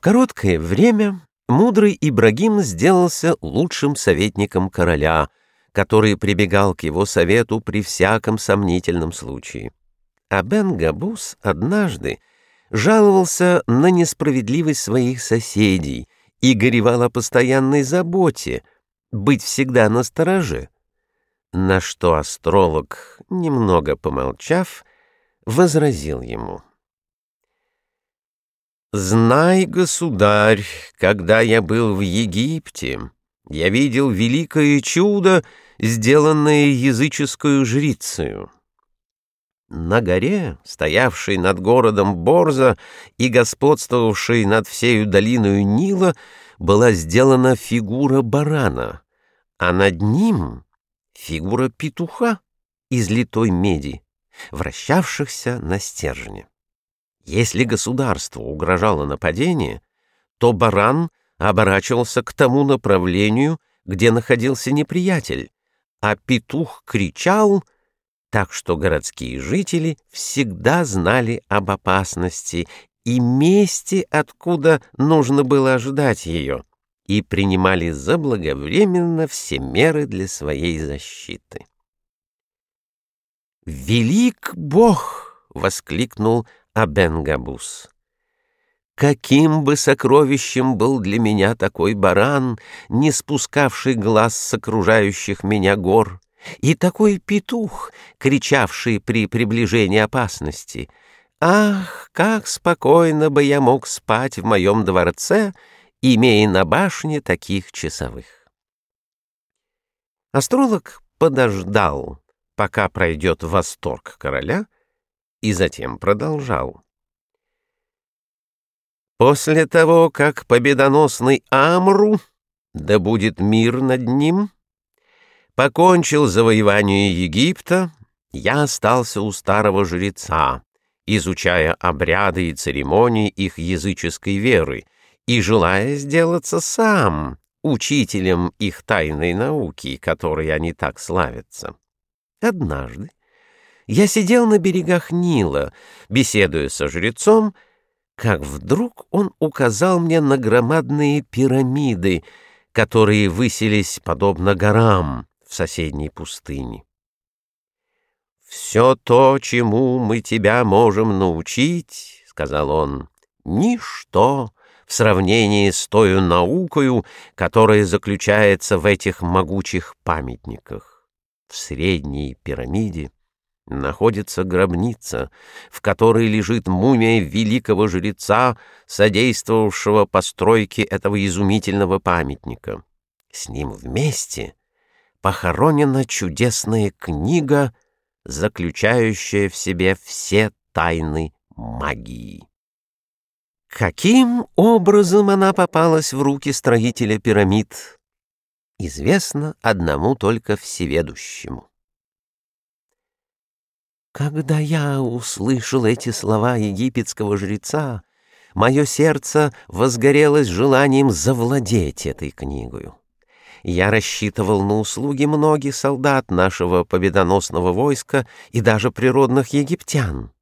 В короткое время мудрый Ибрагим сделался лучшим советником короля, который прибегал к его совету при всяком сомнительном случае. А Бен-Габус однажды жаловался на несправедливость своих соседей и горевал о постоянной заботе, быть всегда на стороже. На что астролог, немного помолчав, возразил ему. «Знай, государь, когда я был в Египте, я видел великое чудо, сделанное языческую жрицею. На горе, стоявшей над городом Борза и господствовавшей над всею долиною Нила, была сделана фигура барана, а над ним — фигура петуха из литой меди, вращавшихся на стержне. Если государству угрожало нападение, то баран оборачивался к тому направлению, где находился неприятель, а петух кричал — так что городские жители всегда знали об опасности и месте, откуда нужно было ожидать ее, и принимали заблаговременно все меры для своей защиты. «Велик Бог!» — воскликнул Абенгабус. Каким бы сокровищем был для меня такой баран, не спускавший глаз с окружающих меня гор, и такой петух, кричавший при приближении опасности. Ах, как спокойно бы я мог спать в моем дворце, имея на башне таких часовых. Астролог подождал, пока пройдет восторг короля, и затем продолжал. После того, как победоносный Амру, да будет мир над ним, покончил завоевание Египта, я остался у старого жреца, изучая обряды и церемонии их языческой веры и желая сделаться сам учителем их тайной науки, которой они так славятся. Однажды я сидел на берегах Нила, беседуя со жрецом, как вдруг он указал мне на громадные пирамиды, которые высились подобно горам, в соседней пустыне. «Все то, чему мы тебя можем научить, — сказал он, — ничто в сравнении с той наукою, которая заключается в этих могучих памятниках. В средней пирамиде находится гробница, в которой лежит мумия великого жреца, содействовавшего постройке этого изумительного памятника. С ним вместе — похоронена чудесная книга, заключающая в себе все тайны магии. Каким образом она попалась в руки строителя пирамид, известно одному только всеведущему. Когда я услышал эти слова египетского жреца, мое сердце возгорелось желанием завладеть этой книгою я рассчитывал на услуги многих солдат нашего победоносного войска и даже природных египтян.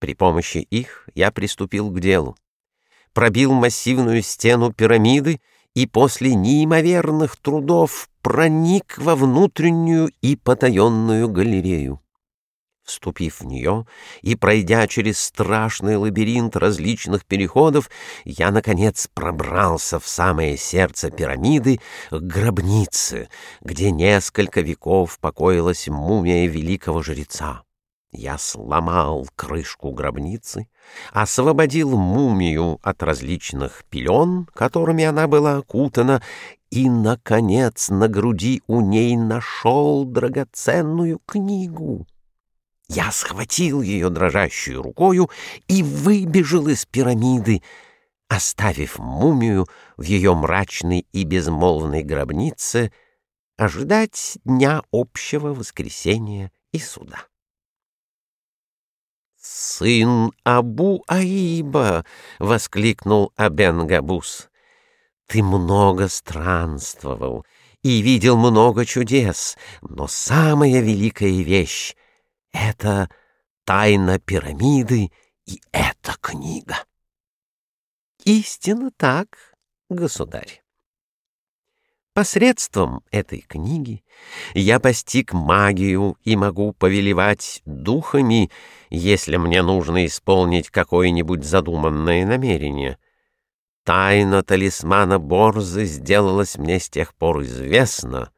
При помощи их я приступил к делу. Пробил массивную стену пирамиды и после неимоверных трудов проник во внутреннюю и потаенную галерею. Вступив в нее и пройдя через страшный лабиринт различных переходов, я, наконец, пробрался в самое сердце пирамиды, к гробнице, где несколько веков покоилась мумия великого жреца. Я сломал крышку гробницы, освободил мумию от различных пелен, которыми она была окутана, и, наконец, на груди у ней нашел драгоценную книгу. Я схватил ее дрожащую рукою и выбежал из пирамиды, оставив мумию в ее мрачной и безмолвной гробнице ожидать дня общего воскресения и суда. «Сын Абу-Аиба!» — воскликнул Абен-Габус. «Ты много странствовал и видел много чудес, но самая великая вещь это тайна пирамиды и эта книга. Истинно так, государь. Посредством этой книги я постиг магию и могу повелевать духами, если мне нужно исполнить какое-нибудь задуманное намерение. Тайна талисмана Борзы сделалась мне с тех пор известна,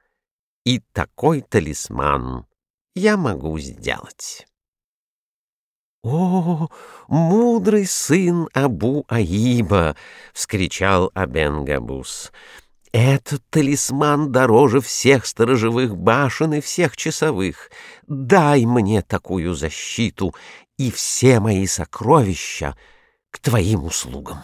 и такой талисман я могу сделать. «О, мудрый сын Абу-Аиба!» — вскричал Абен-Габус — этот талисман дороже всех сторожевых башен и всех часовых. Дай мне такую защиту, и все мои сокровища к твоим услугам.